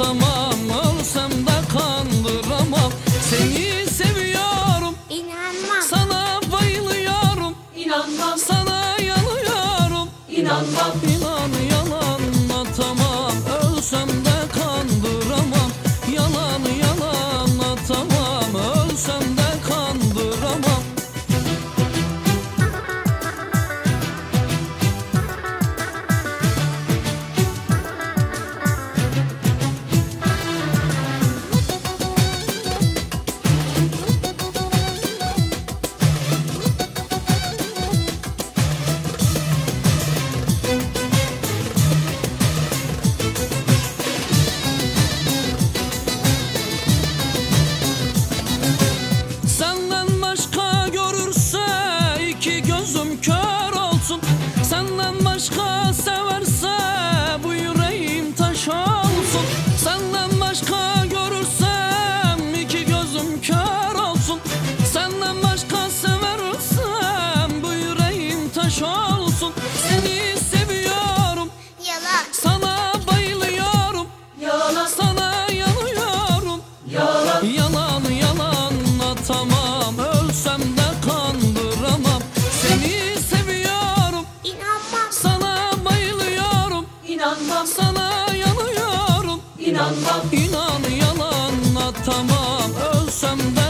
anlatamam Ölsem de kandıramam. Seni seviyorum İnanmam. Sana bayılıyorum. İnanmam, Sana yanıyorum. İnanmam, İnan gözüm kör olsun. Senden başka severse bu yüreğim taş olsun. Senden başka görürsem iki gözüm kör olsun. Senden başka seversem bu yüreğim taş olsun. Seni inanmam, İnan yalan atamam Ölsem de